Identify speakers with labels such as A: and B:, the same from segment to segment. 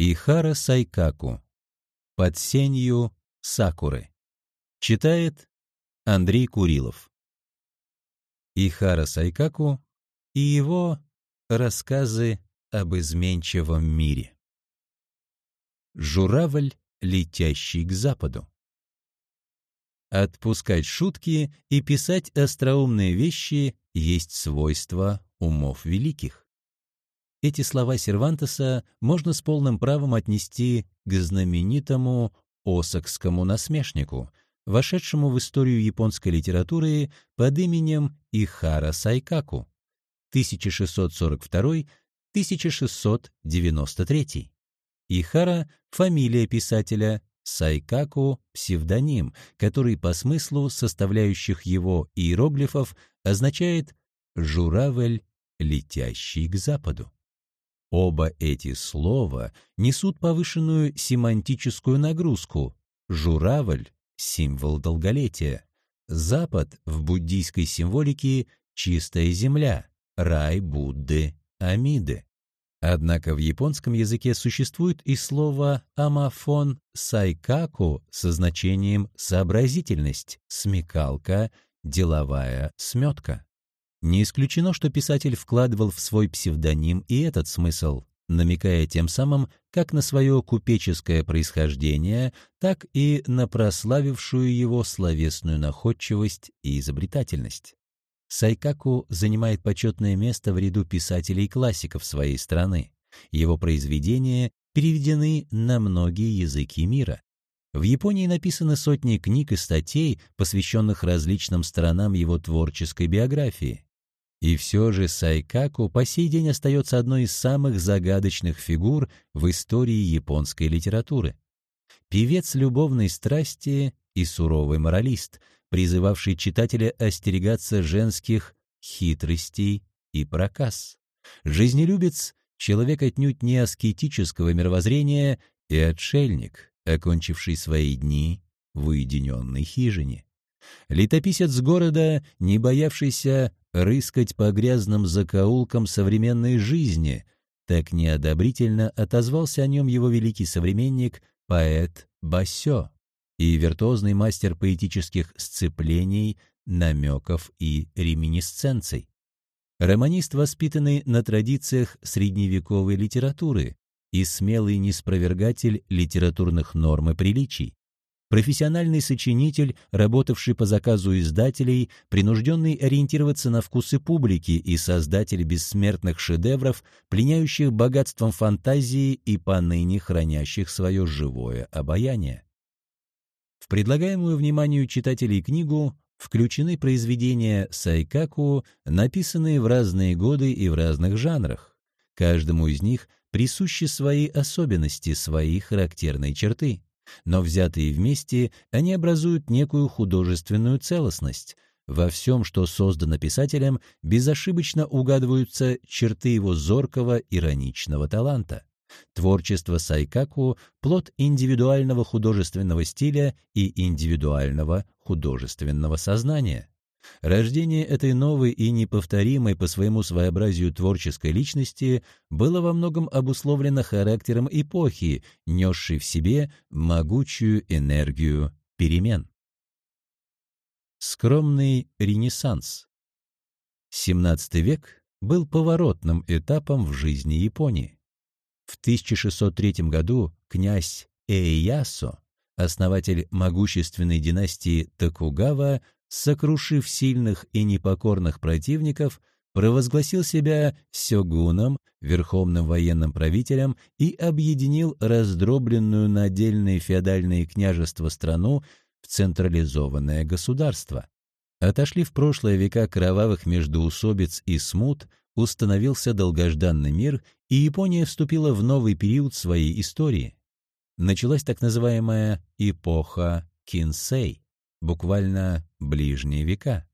A: Ихара Сайкаку. Под сенью сакуры. Читает Андрей Курилов. Ихара Сайкаку и его рассказы об изменчивом мире. Журавль, летящий к западу. Отпускать шутки и писать остроумные вещи есть свойство умов великих. Эти слова Сервантеса можно с полным правом отнести к знаменитому осокскому насмешнику, вошедшему в историю японской литературы под именем Ихара Сайкаку 1642-1693. Ихара — фамилия писателя, Сайкаку — псевдоним, который по смыслу составляющих его иероглифов означает «журавль, летящий к западу». Оба эти слова несут повышенную семантическую нагрузку. Журавль — символ долголетия. Запад в буддийской символике — чистая земля, рай Будды, Амиды. Однако в японском языке существует и слово «амафон сайкаку» со значением «сообразительность», «смекалка», «деловая сметка». Не исключено, что писатель вкладывал в свой псевдоним и этот смысл, намекая тем самым как на свое купеческое происхождение, так и на прославившую его словесную находчивость и изобретательность. Сайкаку занимает почетное место в ряду писателей-классиков своей страны. Его произведения переведены на многие языки мира. В Японии написаны сотни книг и статей, посвященных различным сторонам его творческой биографии. И все же Сайкаку по сей день остается одной из самых загадочных фигур в истории японской литературы. Певец любовной страсти и суровый моралист — призывавший читателя остерегаться женских хитростей и проказ. Жизнелюбец — человек отнюдь не аскетического мировоззрения и отшельник, окончивший свои дни в уединенной хижине. Летописец города, не боявшийся рыскать по грязным закоулкам современной жизни, так неодобрительно отозвался о нем его великий современник, поэт Басё и виртуозный мастер поэтических сцеплений, намеков и реминисценций. Романист, воспитанный на традициях средневековой литературы и смелый неспровергатель литературных норм и приличий. Профессиональный сочинитель, работавший по заказу издателей, принужденный ориентироваться на вкусы публики и создатель бессмертных шедевров, пленяющих богатством фантазии и поныне хранящих свое живое обаяние. В предлагаемую вниманию читателей книгу включены произведения Сайкаку, написанные в разные годы и в разных жанрах. Каждому из них присущи свои особенности, свои характерные черты. Но взятые вместе, они образуют некую художественную целостность. Во всем, что создано писателем, безошибочно угадываются черты его зоркого, ироничного таланта. Творчество Сайкаку — плод индивидуального художественного стиля и индивидуального художественного сознания. Рождение этой новой и неповторимой по своему своеобразию творческой личности было во многом обусловлено характером эпохи, несшей в себе могучую энергию перемен. Скромный Ренессанс XVII век был поворотным этапом в жизни Японии. В 1603 году князь Эйясо, основатель могущественной династии Токугава, сокрушив сильных и непокорных противников, провозгласил себя сёгуном, верховным военным правителем и объединил раздробленную на отдельные феодальные княжества страну в централизованное государство. Отошли в прошлое века кровавых междоусобиц и смут, установился долгожданный мир, и Япония вступила в новый период своей истории. Началась так называемая эпоха Кинсей, буквально «ближние века»,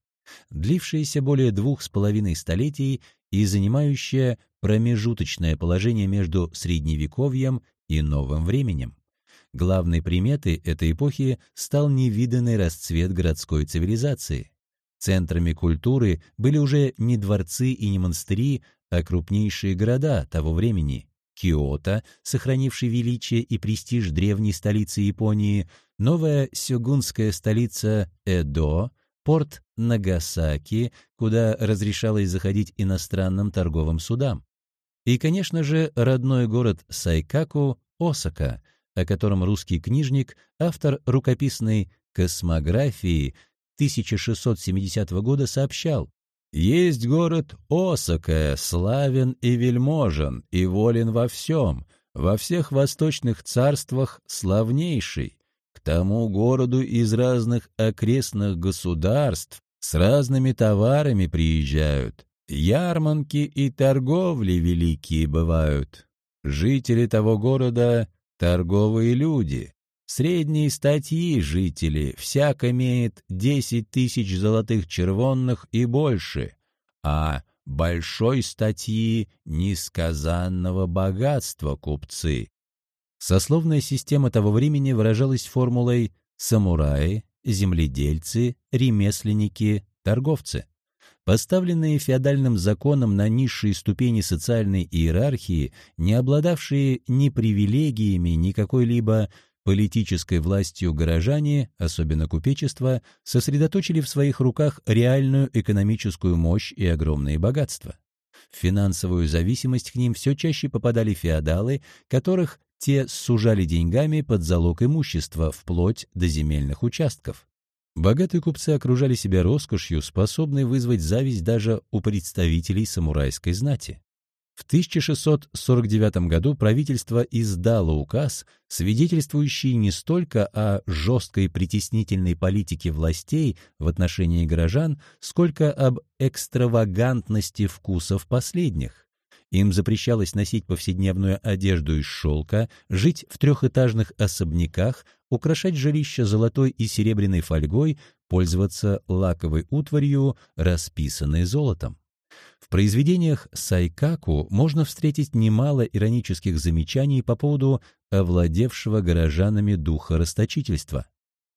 A: длившаяся более двух с половиной столетий и занимающая промежуточное положение между Средневековьем и Новым временем. Главной приметой этой эпохи стал невиданный расцвет городской цивилизации. Центрами культуры были уже не дворцы и не монастыри, а крупнейшие города того времени Киото, сохранивший величие и престиж древней столицы Японии, новая сёгунская столица Эдо, порт Нагасаки, куда разрешалось заходить иностранным торговым судам. И, конечно же, родной город Сайкаку, Осака, о котором русский книжник, автор рукописной «Космографии» 1670 года сообщал, «Есть город Осака, славен и вельможен, и волен во всем, во всех восточных царствах славнейший. К тому городу из разных окрестных государств с разными товарами приезжают. Ярманки и торговли великие бывают. Жители того города — торговые люди. Средние статьи жители всяк имеет десять тысяч золотых червонных и больше, а большой статьи несказанного богатства купцы. Сословная система того времени выражалась формулой «самураи», «земледельцы», «ремесленники», «торговцы». Поставленные феодальным законом на низшие ступени социальной иерархии, не обладавшие ни привилегиями, ни какой-либо политической властью горожане, особенно купечество, сосредоточили в своих руках реальную экономическую мощь и огромные богатства. В финансовую зависимость к ним все чаще попадали феодалы, которых те сужали деньгами под залог имущества, вплоть до земельных участков. Богатые купцы окружали себя роскошью, способной вызвать зависть даже у представителей самурайской знати. В 1649 году правительство издало указ, свидетельствующий не столько о жесткой притеснительной политике властей в отношении горожан, сколько об экстравагантности вкусов последних. Им запрещалось носить повседневную одежду из шелка, жить в трехэтажных особняках, украшать жилище золотой и серебряной фольгой, пользоваться лаковой утварью, расписанной золотом. В произведениях Сайкаку можно встретить немало иронических замечаний по поводу овладевшего горожанами духа расточительства.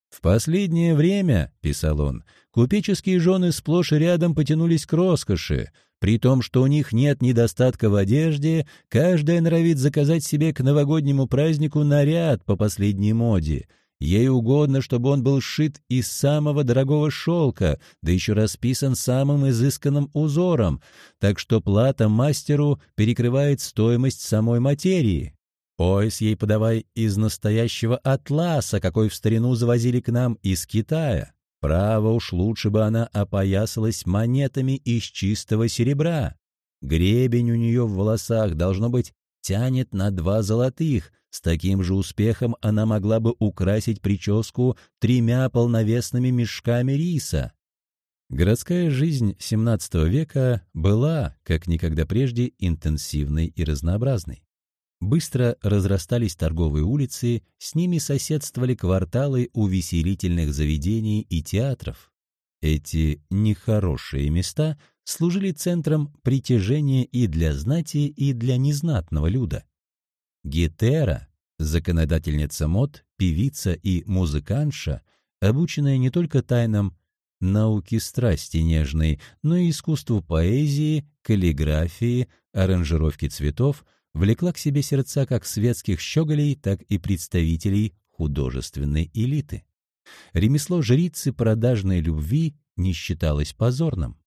A: «В последнее время, — писал он, — купеческие жены сплошь и рядом потянулись к роскоши, при том, что у них нет недостатка в одежде, каждая норовит заказать себе к новогоднему празднику наряд по последней моде, Ей угодно, чтобы он был сшит из самого дорогого шелка, да еще расписан самым изысканным узором, так что плата мастеру перекрывает стоимость самой материи. Пояс ей подавай из настоящего атласа, какой в старину завозили к нам из Китая. Право уж лучше бы она опоясалась монетами из чистого серебра. Гребень у нее в волосах, должно быть, тянет на два золотых, с таким же успехом она могла бы украсить прическу тремя полновесными мешками риса. Городская жизнь XVII века была, как никогда прежде, интенсивной и разнообразной. Быстро разрастались торговые улицы, с ними соседствовали кварталы увеселительных заведений и театров. Эти нехорошие места служили центром притяжения и для знати, и для незнатного люда. Гетера, законодательница мод, певица и музыкантша, обученная не только тайнам науки страсти нежной, но и искусству поэзии, каллиграфии, аранжировки цветов, влекла к себе сердца как светских щеголей, так и представителей художественной элиты. Ремесло жрицы продажной любви не считалось позорным.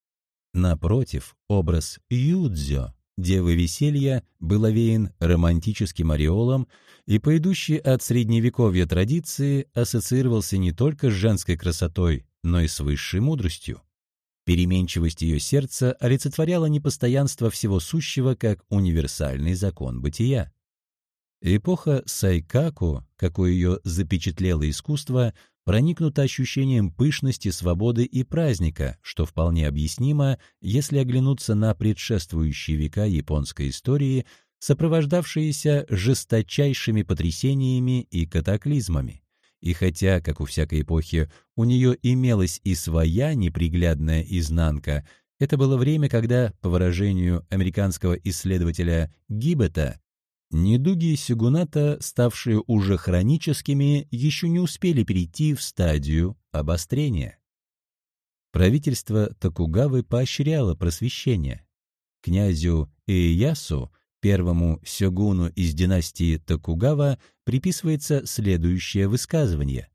A: Напротив, образ Юдзё Девы веселья был овеян романтическим ореолом и по идущей от средневековья традиции ассоциировался не только с женской красотой, но и с высшей мудростью. Переменчивость ее сердца олицетворяла непостоянство всего сущего как универсальный закон бытия. Эпоха Сайкаку, какой ее запечатлело искусство, проникнута ощущением пышности, свободы и праздника, что вполне объяснимо, если оглянуться на предшествующие века японской истории, сопровождавшиеся жесточайшими потрясениями и катаклизмами. И хотя, как у всякой эпохи, у нее имелась и своя неприглядная изнанка, это было время, когда, по выражению американского исследователя Гиббета, Недуги сигуната, ставшие уже хроническими, еще не успели перейти в стадию обострения. Правительство Токугавы поощряло просвещение. Князю Иеясу первому сёгуну из династии Токугава, приписывается следующее высказывание.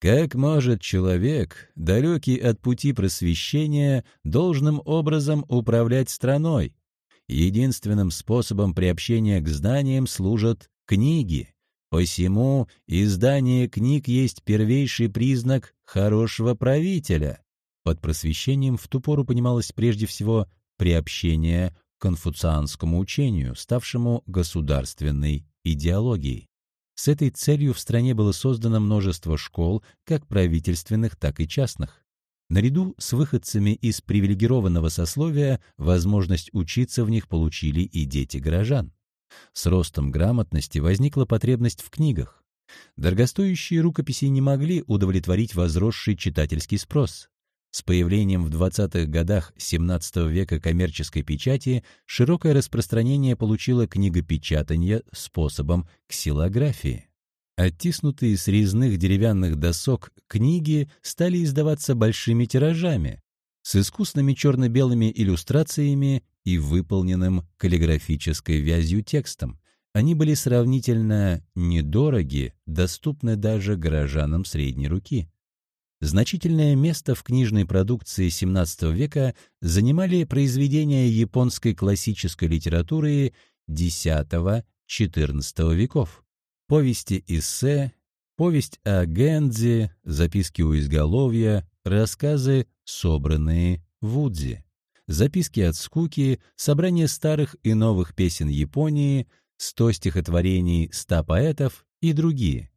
A: Как может человек, далекий от пути просвещения, должным образом управлять страной? Единственным способом приобщения к знаниям служат книги. Посему издание книг есть первейший признак хорошего правителя. Под просвещением в ту пору понималось прежде всего приобщение к конфуцианскому учению, ставшему государственной идеологией. С этой целью в стране было создано множество школ, как правительственных, так и частных. Наряду с выходцами из привилегированного сословия возможность учиться в них получили и дети горожан. С ростом грамотности возникла потребность в книгах. Дорогостоящие рукописи не могли удовлетворить возросший читательский спрос. С появлением в 20-х годах XVII века коммерческой печати широкое распространение получила книгопечатание способом ксилографии. Оттиснутые с резных деревянных досок книги стали издаваться большими тиражами, с искусными черно-белыми иллюстрациями и выполненным каллиграфической вязью текстом. Они были сравнительно недороги, доступны даже горожанам средней руки. Значительное место в книжной продукции XVII века занимали произведения японской классической литературы X-XIV веков. Повести-эссе, повесть о Гэнзи, записки у изголовья, рассказы, собранные в Удзи, записки от скуки, собрание старых и новых песен Японии, сто стихотворений ста поэтов и другие.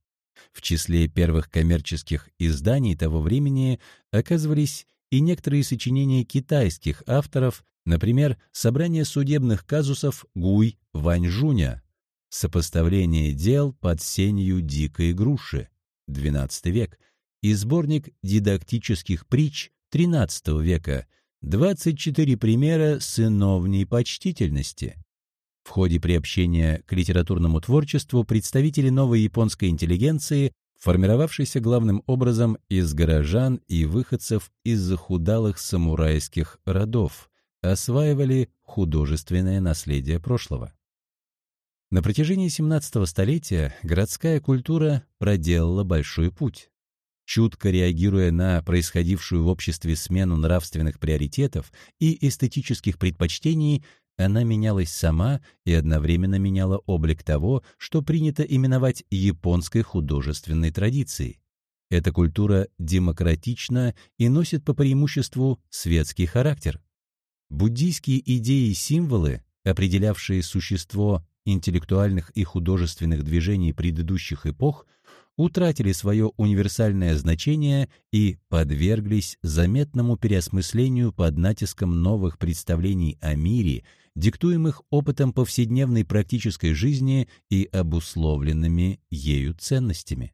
A: В числе первых коммерческих изданий того времени оказывались и некоторые сочинения китайских авторов, например, собрание судебных казусов Гуй Ваньжуня, сопоставление дел под сенью дикой груши, XII век, и сборник дидактических притч XIII века, 24 примера сыновней почтительности. В ходе приобщения к литературному творчеству представители новой японской интеллигенции, формировавшейся главным образом из горожан и выходцев из захудалых самурайских родов, осваивали художественное наследие прошлого. На протяжении 17 столетия городская культура проделала большой путь. Чутко реагируя на происходившую в обществе смену нравственных приоритетов и эстетических предпочтений, она менялась сама и одновременно меняла облик того, что принято именовать японской художественной традицией. Эта культура демократична и носит по преимуществу светский характер. Буддийские идеи и символы, определявшие существо интеллектуальных и художественных движений предыдущих эпох, утратили свое универсальное значение и подверглись заметному переосмыслению под натиском новых представлений о мире, диктуемых опытом повседневной практической жизни и обусловленными ею ценностями.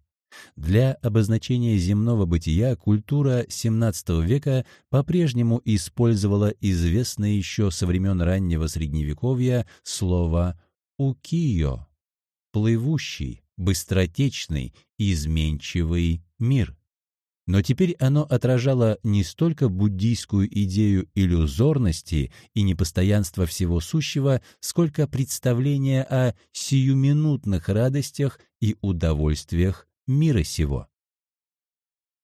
A: Для обозначения земного бытия культура XVII века по-прежнему использовала известное еще со времен раннего Средневековья слово «укио» — «плывущий», быстротечный, изменчивый мир. Но теперь оно отражало не столько буддийскую идею иллюзорности и непостоянства всего сущего, сколько представление о сиюминутных радостях и удовольствиях мира сего.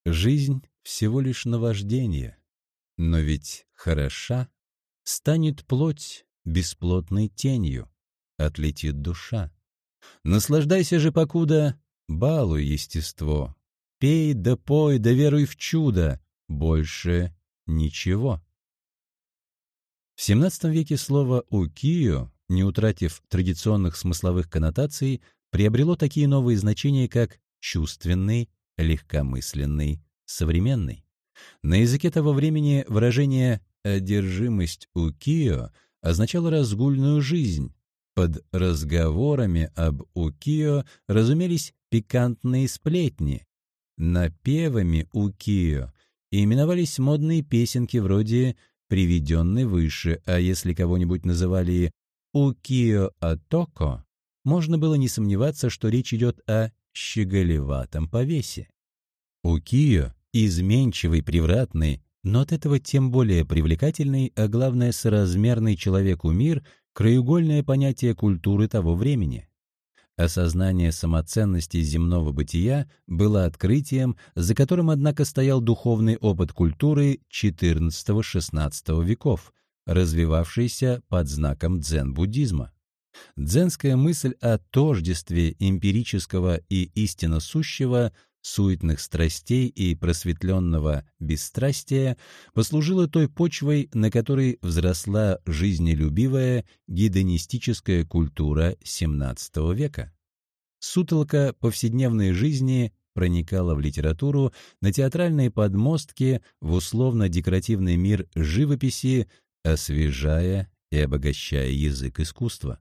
A: Жизнь — всего лишь наваждение, но ведь хороша, станет плоть бесплотной тенью, отлетит душа. Наслаждайся же покуда, балуй естество. Пей да пой да веруй в чудо, больше ничего. В XVII веке слово «укио», не утратив традиционных смысловых коннотаций, приобрело такие новые значения, как чувственный, легкомысленный, современный. На языке того времени выражение «одержимость укио» означало разгульную жизнь, под разговорами об Укио разумелись пикантные сплетни. Напевами Укио именовались модные песенки вроде «Приведенный выше», а если кого-нибудь называли «Укио Атоко», можно было не сомневаться, что речь идет о щеголеватом повесе. Укио, изменчивый, превратный, но от этого тем более привлекательный, а главное, соразмерный человеку мир — краеугольное понятие культуры того времени. Осознание самоценности земного бытия было открытием, за которым, однако, стоял духовный опыт культуры XIV-XVI веков, развивавшийся под знаком дзен-буддизма. Дзенская мысль о тождестве эмпирического и истинно сущего – суетных страстей и просветленного бесстрастия послужила той почвой, на которой взросла жизнелюбивая гедонистическая культура XVII века. Сутолка повседневной жизни проникала в литературу, на театральные подмостки, в условно-декоративный мир живописи, освежая и обогащая язык искусства.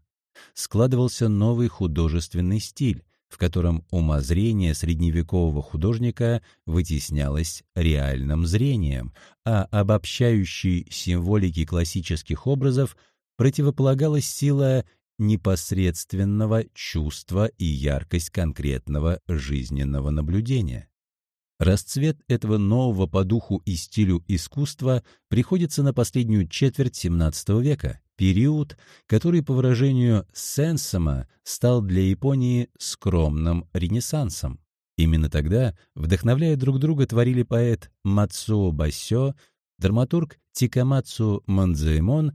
A: Складывался новый художественный стиль, в котором умозрение средневекового художника вытеснялось реальным зрением, а обобщающей символике классических образов противополагалась сила непосредственного чувства и яркость конкретного жизненного наблюдения. Расцвет этого нового по духу и стилю искусства приходится на последнюю четверть XVII века, период, который, по выражению Сенсома, стал для Японии скромным ренессансом. Именно тогда, вдохновляя друг друга, творили поэт Мацуо Басё, драматург Тикамацу Манзаэмон,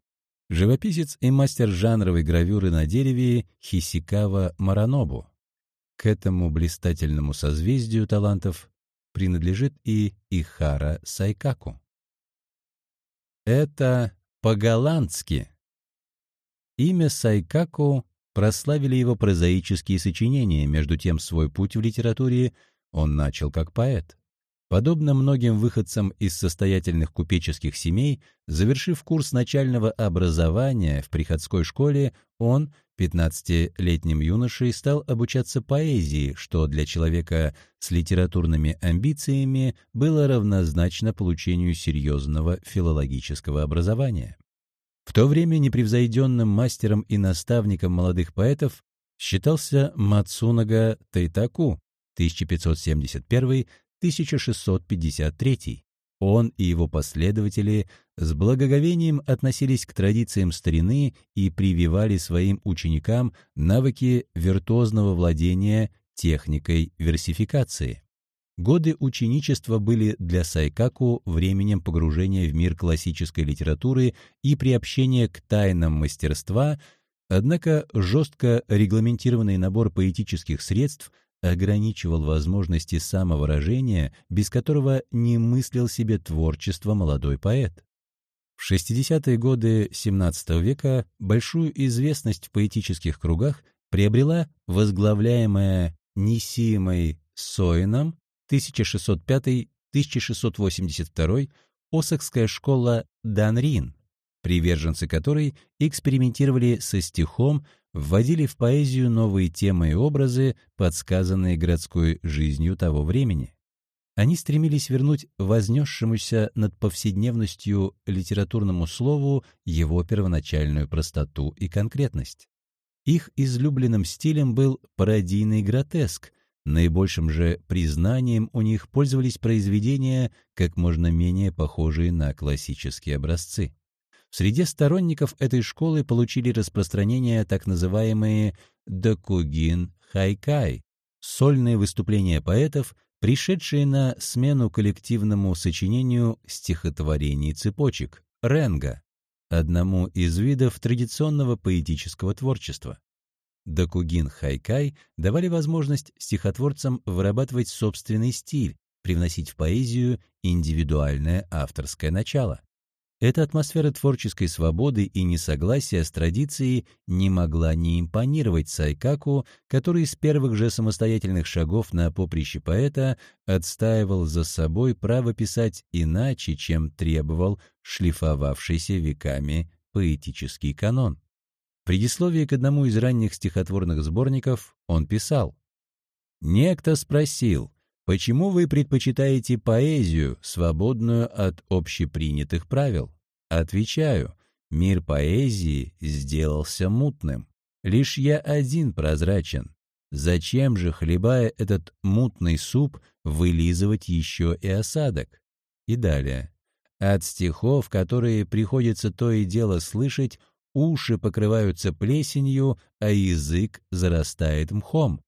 A: живописец и мастер жанровой гравюры на дереве Хисикава Маранобу. К этому блистательному созвездию талантов принадлежит и Ихара Сайкаку. Это по-голландски Имя Сайкаку прославили его прозаические сочинения, между тем свой путь в литературе он начал как поэт. Подобно многим выходцам из состоятельных купеческих семей, завершив курс начального образования в приходской школе, он, 15-летним юношей, стал обучаться поэзии, что для человека с литературными амбициями было равнозначно получению серьезного филологического образования. В то время непревзойденным мастером и наставником молодых поэтов считался Мацунага Тайтаку 1571-1653. Он и его последователи с благоговением относились к традициям старины и прививали своим ученикам навыки виртуозного владения техникой версификации. Годы ученичества были для Сайкаку временем погружения в мир классической литературы и приобщения к тайнам мастерства, однако жестко регламентированный набор поэтических средств ограничивал возможности самовыражения, без которого не мыслил себе творчество молодой поэт. В 60-е годы XVII века большую известность в поэтических кругах приобрела возглавляемая Нисимой Сойном 1605-1682 Осакская школа Данрин, приверженцы которой экспериментировали со стихом, вводили в поэзию новые темы и образы, подсказанные городской жизнью того времени. Они стремились вернуть вознесшемуся над повседневностью литературному слову его первоначальную простоту и конкретность. Их излюбленным стилем был пародийный гротеск, Наибольшим же признанием у них пользовались произведения, как можно менее похожие на классические образцы. В среде сторонников этой школы получили распространение так называемые «докугин хайкай» — сольные выступления поэтов, пришедшие на смену коллективному сочинению стихотворений цепочек — ренга, одному из видов традиционного поэтического творчества. Докугин Хайкай давали возможность стихотворцам вырабатывать собственный стиль, привносить в поэзию индивидуальное авторское начало. Эта атмосфера творческой свободы и несогласия с традицией не могла не импонировать Сайкаку, который с первых же самостоятельных шагов на поприще поэта отстаивал за собой право писать иначе, чем требовал шлифовавшийся веками поэтический канон предисловии к одному из ранних стихотворных сборников он писал «Некто спросил, почему вы предпочитаете поэзию, свободную от общепринятых правил? Отвечаю, мир поэзии сделался мутным. Лишь я один прозрачен. Зачем же, хлебая этот мутный суп, вылизывать еще и осадок? И далее. От стихов, которые приходится то и дело слышать, уши покрываются плесенью, а язык зарастает мхом.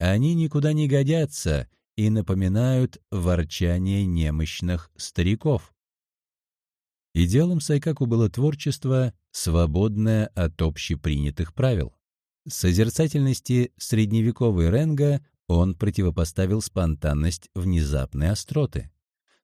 A: Они никуда не годятся и напоминают ворчание немощных стариков. Идеалом Сайкаку было творчество, свободное от общепринятых правил. Созерцательности средневековой Ренга он противопоставил спонтанность внезапной остроты.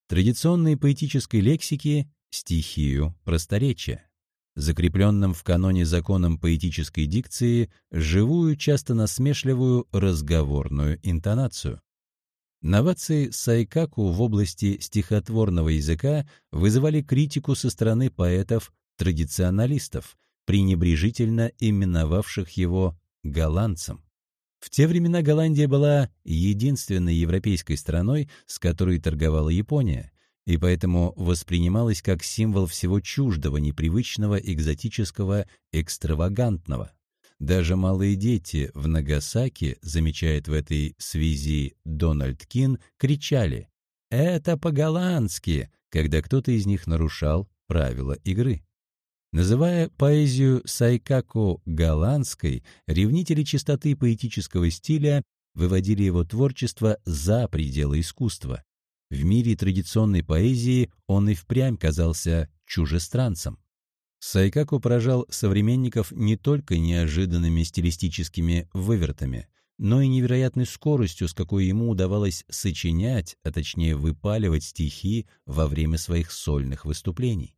A: Традиционной поэтической лексики — стихию просторечия. Закрепленным в каноне законом поэтической дикции, живую, часто насмешливую разговорную интонацию. Новации Сайкаку в области стихотворного языка вызывали критику со стороны поэтов-традиционалистов, пренебрежительно именовавших его голландцем. В те времена Голландия была единственной европейской страной, с которой торговала Япония, и поэтому воспринималась как символ всего чуждого, непривычного, экзотического, экстравагантного. Даже малые дети в Нагасаки, замечает в этой связи Дональд Кин, кричали «Это по-голландски», когда кто-то из них нарушал правила игры. Называя поэзию Сайкаку голландской, ревнители чистоты поэтического стиля выводили его творчество за пределы искусства. В мире традиционной поэзии он и впрямь казался чужестранцем. Сайкаку поражал современников не только неожиданными стилистическими вывертами, но и невероятной скоростью, с какой ему удавалось сочинять, а точнее выпаливать стихи во время своих сольных выступлений.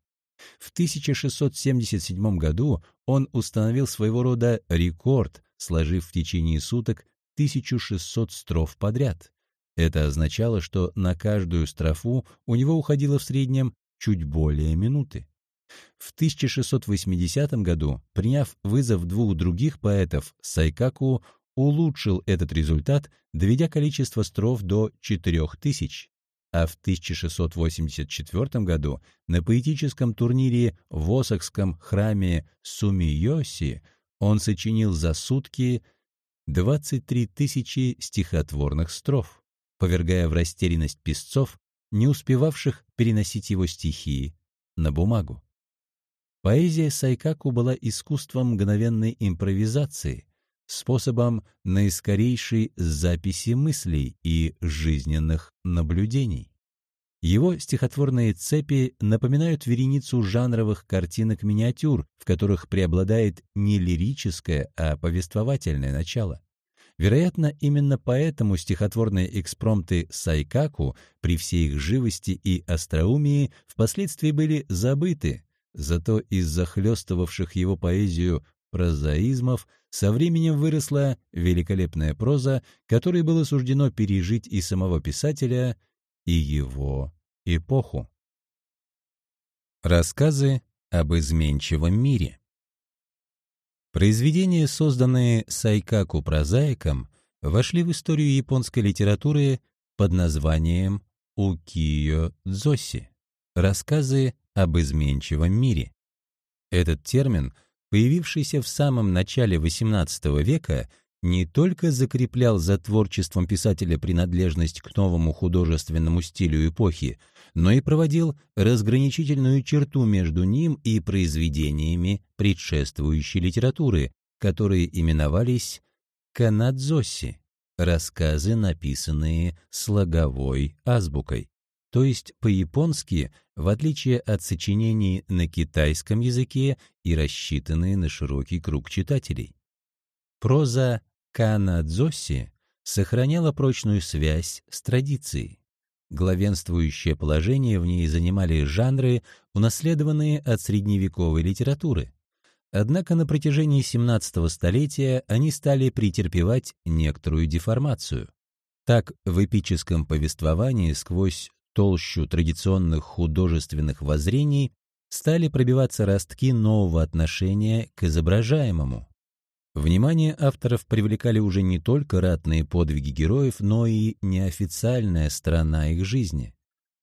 A: В 1677 году он установил своего рода рекорд, сложив в течение суток 1600 строф подряд. Это означало, что на каждую строфу у него уходило в среднем чуть более минуты. В 1680 году, приняв вызов двух других поэтов, Сайкаку улучшил этот результат, доведя количество строф до 4000. А в 1684 году на поэтическом турнире в Осакском храме Сумиоси он сочинил за сутки 23 тысячи стихотворных строф, повергая в растерянность песцов, не успевавших переносить его стихи на бумагу. Поэзия Сайкаку была искусством мгновенной импровизации, способом наискорейшей записи мыслей и жизненных наблюдений. Его стихотворные цепи напоминают вереницу жанровых картинок-миниатюр, в которых преобладает не лирическое, а повествовательное начало. Вероятно, именно поэтому стихотворные экспромты Сайкаку при всей их живости и остроумии впоследствии были забыты, Зато из захлестывавших его поэзию прозаизмов со временем выросла великолепная проза, которой было суждено пережить и самого писателя, и его эпоху. Рассказы об изменчивом мире Произведения, созданные Сайкаку-прозаиком, вошли в историю японской литературы под названием «Укиё-дзоси» — рассказы об изменчивом мире. Этот термин, появившийся в самом начале XVIII века, не только закреплял за творчеством писателя принадлежность к новому художественному стилю эпохи, но и проводил разграничительную черту между ним и произведениями предшествующей литературы, которые именовались канадзоси — рассказы, написанные слоговой азбукой то есть по-японски, в отличие от сочинений на китайском языке и рассчитанные на широкий круг читателей. Проза Канадзоси сохраняла прочную связь с традицией. Главенствующее положение в ней занимали жанры, унаследованные от средневековой литературы. Однако на протяжении XVII столетия они стали претерпевать некоторую деформацию. Так, в эпическом повествовании сквозь толщу традиционных художественных воззрений стали пробиваться ростки нового отношения к изображаемому. Внимание авторов привлекали уже не только ратные подвиги героев, но и неофициальная сторона их жизни.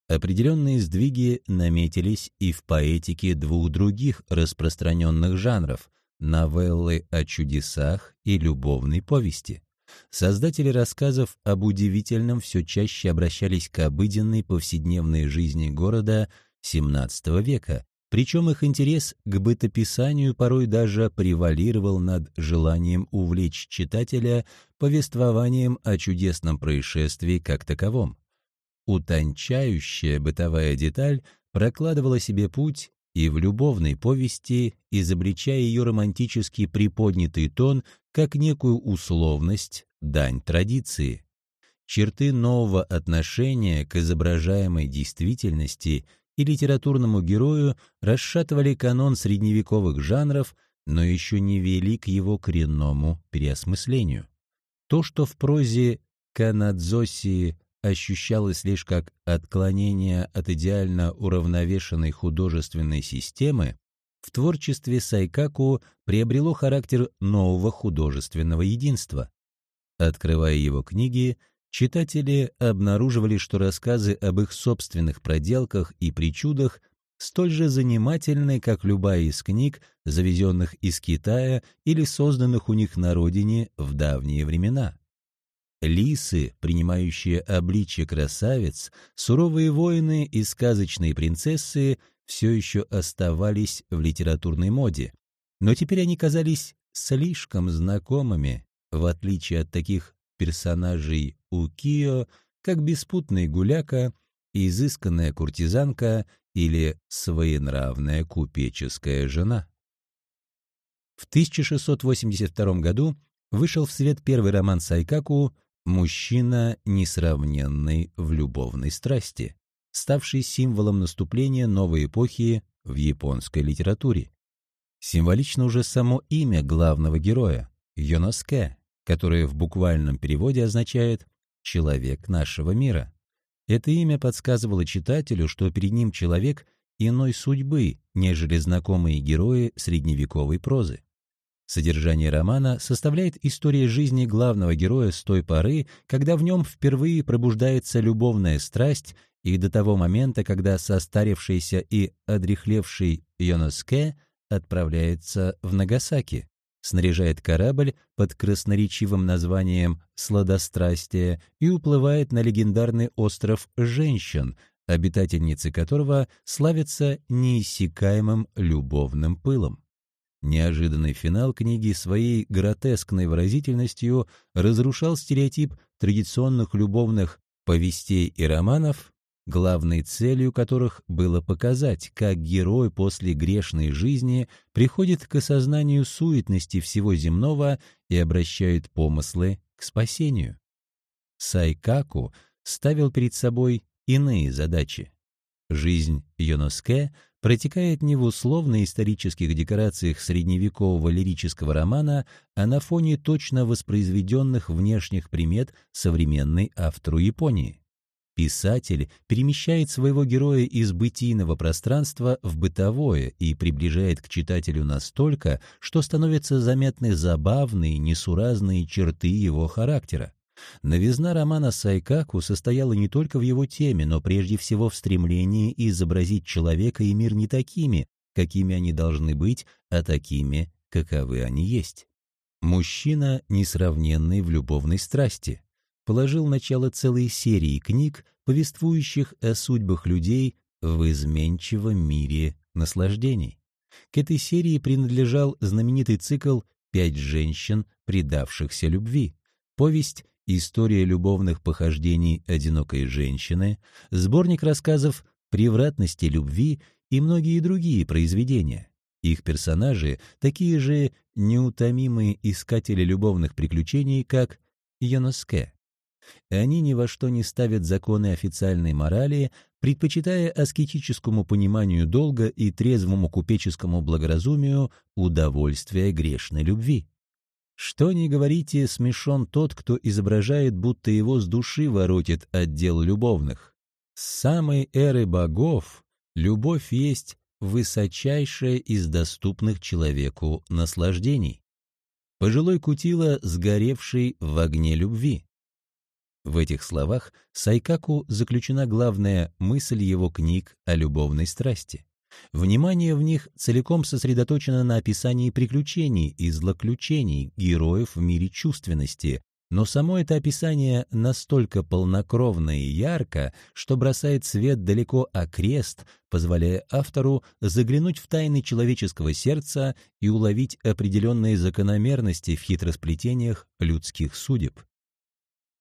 A: Определенные сдвиги наметились и в поэтике двух других распространенных жанров — новеллы о чудесах и любовной повести. Создатели рассказов об удивительном все чаще обращались к обыденной повседневной жизни города XVII века, Причем их интерес к бытописанию порой даже превалировал над желанием увлечь читателя повествованием о чудесном происшествии как таковом. Утончающая бытовая деталь прокладывала себе путь и в любовной повести, изобличая ее романтически приподнятый тон как некую условность, дань традиции. Черты нового отношения к изображаемой действительности и литературному герою расшатывали канон средневековых жанров, но еще не вели к его коренному переосмыслению. То, что в прозе Канадзоси ощущалось лишь как отклонение от идеально уравновешенной художественной системы, в творчестве Сайкаку приобрело характер нового художественного единства. Открывая его книги, читатели обнаруживали, что рассказы об их собственных проделках и причудах столь же занимательны, как любая из книг, завезенных из Китая или созданных у них на родине в давние времена. Лисы, принимающие обличье красавиц, суровые воины и сказочные принцессы все еще оставались в литературной моде, но теперь они казались слишком знакомыми, в отличие от таких персонажей Укио, как беспутный гуляка, изысканная куртизанка или своенравная купеческая жена. В 1682 году вышел в свет первый роман Сайкаку «Мужчина, несравненный в любовной страсти», ставший символом наступления новой эпохи в японской литературе. Символично уже само имя главного героя — Йоноске, которое в буквальном переводе означает «человек нашего мира». Это имя подсказывало читателю, что перед ним человек иной судьбы, нежели знакомые герои средневековой прозы. Содержание романа составляет история жизни главного героя с той поры, когда в нем впервые пробуждается любовная страсть и до того момента, когда состарившийся и одрехлевший Йоноске отправляется в Нагасаки, снаряжает корабль под красноречивым названием «Сладострастие» и уплывает на легендарный остров женщин, обитательницы которого славятся неиссякаемым любовным пылом. Неожиданный финал книги своей гротескной выразительностью разрушал стереотип традиционных любовных повестей и романов главной целью которых было показать, как герой после грешной жизни приходит к осознанию суетности всего земного и обращает помыслы к спасению. Сайкаку ставил перед собой иные задачи. Жизнь Йоноске протекает не в условно-исторических декорациях средневекового лирического романа, а на фоне точно воспроизведенных внешних примет современной автору Японии. Писатель перемещает своего героя из бытийного пространства в бытовое и приближает к читателю настолько, что становятся заметны забавные, несуразные черты его характера. Новизна романа Сайкаку состояла не только в его теме, но прежде всего в стремлении изобразить человека и мир не такими, какими они должны быть, а такими, каковы они есть. Мужчина, несравненный в любовной страсти положил начало целой серии книг, повествующих о судьбах людей в изменчивом мире наслаждений. К этой серии принадлежал знаменитый цикл «Пять женщин, предавшихся любви», повесть «История любовных похождений одинокой женщины», сборник рассказов «Превратности любви» и многие другие произведения. Их персонажи — такие же неутомимые искатели любовных приключений, как Йоноске и они ни во что не ставят законы официальной морали, предпочитая аскетическому пониманию долга и трезвому купеческому благоразумию удовольствие грешной любви. Что ни говорите, смешон тот, кто изображает, будто его с души воротит отдел любовных. С самой эры богов любовь есть высочайшее из доступных человеку наслаждений. Пожилой Кутила, сгоревший в огне любви. В этих словах Сайкаку заключена главная мысль его книг о любовной страсти. Внимание в них целиком сосредоточено на описании приключений и злоключений героев в мире чувственности, но само это описание настолько полнокровно и ярко, что бросает свет далеко окрест, позволяя автору заглянуть в тайны человеческого сердца и уловить определенные закономерности в хитросплетениях людских судеб.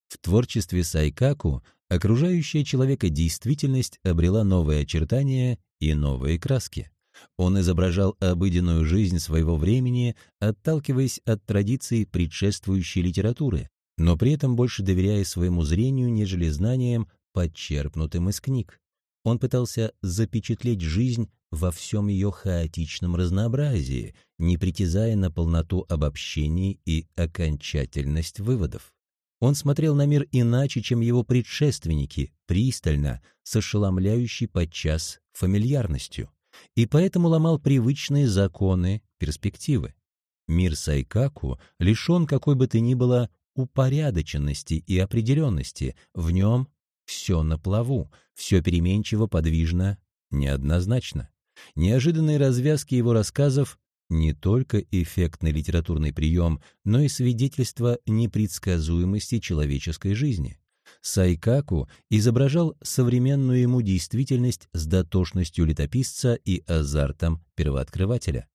A: В творчестве Сайкаку окружающая человека действительность обрела новые очертания и новые краски. Он изображал обыденную жизнь своего времени, отталкиваясь от традиций предшествующей литературы, но при этом больше доверяя своему зрению, нежели знаниям, подчерпнутым из книг. Он пытался запечатлеть жизнь во всем ее хаотичном разнообразии, не притязая на полноту обобщений и окончательность выводов. Он смотрел на мир иначе, чем его предшественники, пристально, с ошеломляющей подчас фамильярностью, и поэтому ломал привычные законы, перспективы. Мир Сайкаку лишен какой бы то ни было упорядоченности и определенности, в нем все на плаву, все переменчиво, подвижно, неоднозначно. Неожиданные развязки его рассказов не только эффектный литературный прием, но и свидетельство непредсказуемости человеческой жизни. Сайкаку изображал современную ему действительность с дотошностью летописца и азартом первооткрывателя.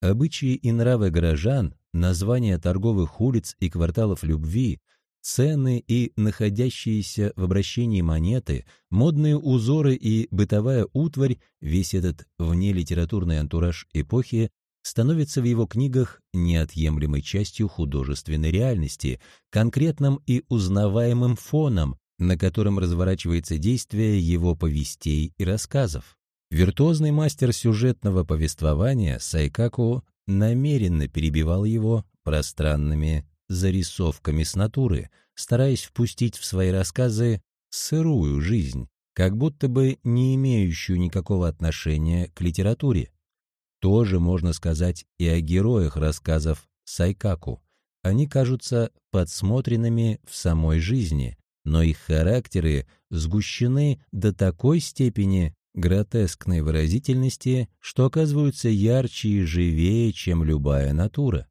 A: Обычаи и нравы горожан, названия торговых улиц и кварталов любви, цены и находящиеся в обращении монеты, модные узоры и бытовая утварь, весь этот внелитературный антураж эпохи становится в его книгах неотъемлемой частью художественной реальности, конкретным и узнаваемым фоном, на котором разворачивается действие его повестей и рассказов. Виртуозный мастер сюжетного повествования Сайкаку намеренно перебивал его пространными зарисовками с натуры, стараясь впустить в свои рассказы сырую жизнь, как будто бы не имеющую никакого отношения к литературе. Тоже можно сказать и о героях рассказов Сайкаку. Они кажутся подсмотренными в самой жизни, но их характеры сгущены до такой степени гротескной выразительности, что оказываются ярче и живее, чем любая натура.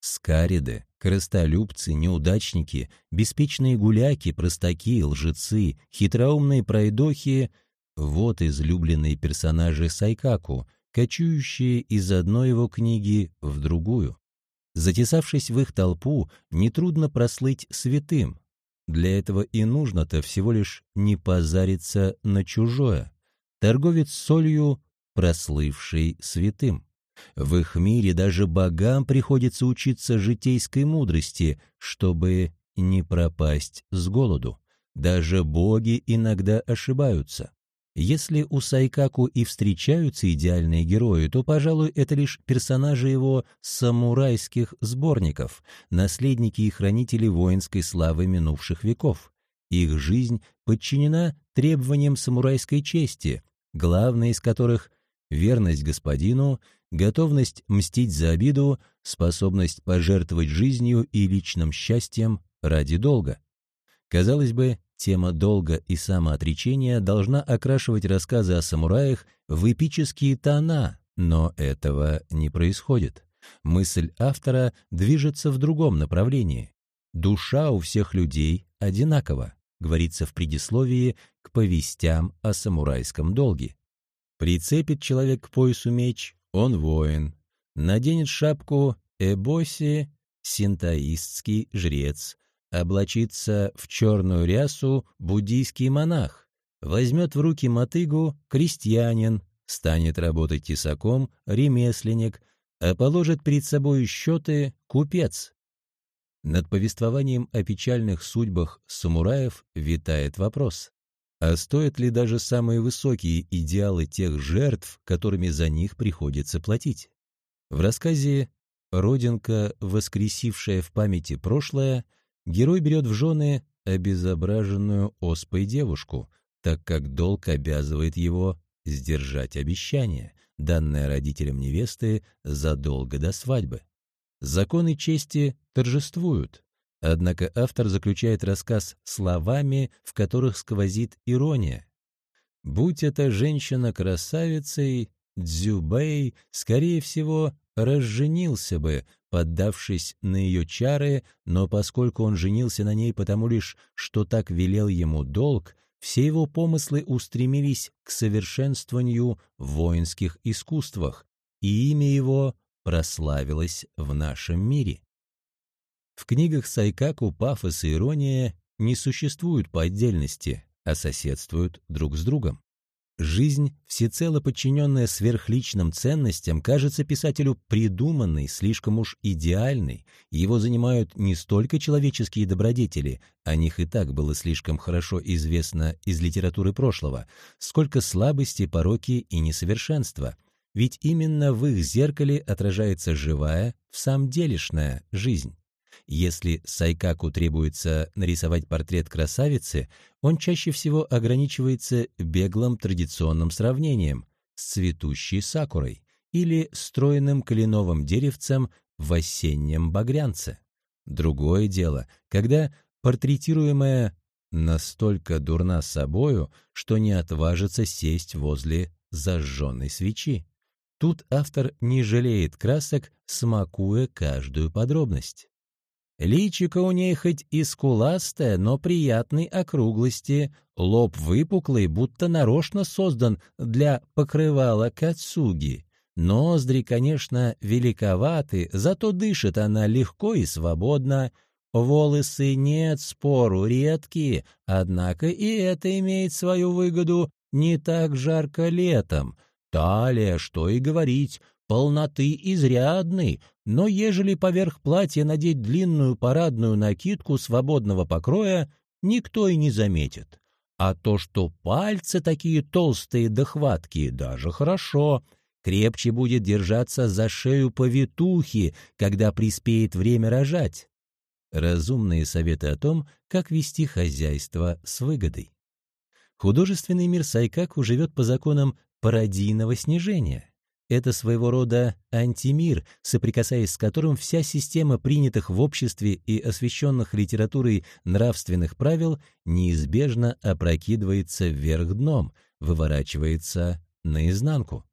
A: Скариды, коростолюбцы, неудачники, беспечные гуляки, простаки, лжецы, хитроумные пройдохи — вот излюбленные персонажи Сайкаку, кочующие из одной его книги в другую. Затесавшись в их толпу, нетрудно прослыть святым. Для этого и нужно-то всего лишь не позариться на чужое. Торговец солью, прослывший святым. В их мире даже богам приходится учиться житейской мудрости, чтобы не пропасть с голоду. Даже боги иногда ошибаются. Если у Сайкаку и встречаются идеальные герои, то, пожалуй, это лишь персонажи его самурайских сборников, наследники и хранители воинской славы минувших веков. Их жизнь подчинена требованиям самурайской чести, главное из которых — верность господину, готовность мстить за обиду, способность пожертвовать жизнью и личным счастьем ради долга. Казалось бы, Тема долга и самоотречения должна окрашивать рассказы о самураях в эпические тона, но этого не происходит. Мысль автора движется в другом направлении. «Душа у всех людей одинакова», говорится в предисловии к повестям о самурайском долге. Прицепит человек к поясу меч, он воин. Наденет шапку эбоси, синтаистский жрец облачится в черную рясу буддийский монах, возьмет в руки мотыгу крестьянин, станет работать тесаком ремесленник, а положит перед собой счеты купец. Над повествованием о печальных судьбах самураев витает вопрос. А стоят ли даже самые высокие идеалы тех жертв, которыми за них приходится платить? В рассказе «Родинка, воскресившая в памяти прошлое» Герой берет в жены обезображенную оспой девушку, так как долг обязывает его сдержать обещание, данное родителям невесты задолго до свадьбы. Законы чести торжествуют, однако автор заключает рассказ словами, в которых сквозит ирония. Будь эта женщина красавицей, Дзюбэй, скорее всего, разженился бы, поддавшись на ее чары, но поскольку он женился на ней потому лишь, что так велел ему долг, все его помыслы устремились к совершенствованию в воинских искусствах, и имя его прославилось в нашем мире. В книгах Сайкаку пафос и ирония не существуют по отдельности, а соседствуют друг с другом. Жизнь, всецело подчиненная сверхличным ценностям, кажется писателю придуманной, слишком уж идеальной. Его занимают не столько человеческие добродетели, о них и так было слишком хорошо известно из литературы прошлого, сколько слабости, пороки и несовершенства. Ведь именно в их зеркале отражается живая, в самом делешная жизнь. Если Сайкаку требуется нарисовать портрет красавицы, он чаще всего ограничивается беглым традиционным сравнением с цветущей сакурой или стройным кленовым деревцем в осеннем багрянце. Другое дело, когда портретируемая настолько дурна собою, что не отважится сесть возле зажженной свечи. Тут автор не жалеет красок, смакуя каждую подробность. Личико у ней хоть и скуластое, но приятной округлости, лоб выпуклый, будто нарочно создан для покрывала кацуги. Ноздри, конечно, великоваты, зато дышит она легко и свободно. Волосы нет, спору, редкие, однако и это имеет свою выгоду не так жарко летом. Талия, что и говорить, полноты изрядной, но ежели поверх платья надеть длинную парадную накидку свободного покроя, никто и не заметит. А то, что пальцы такие толстые да хваткие, даже хорошо. Крепче будет держаться за шею повитухи, когда приспеет время рожать. Разумные советы о том, как вести хозяйство с выгодой. Художественный мир Сайкаку живет по законам пародийного снижения. Это своего рода антимир, соприкасаясь с которым вся система принятых в обществе и освещенных литературой нравственных правил неизбежно опрокидывается вверх дном, выворачивается наизнанку.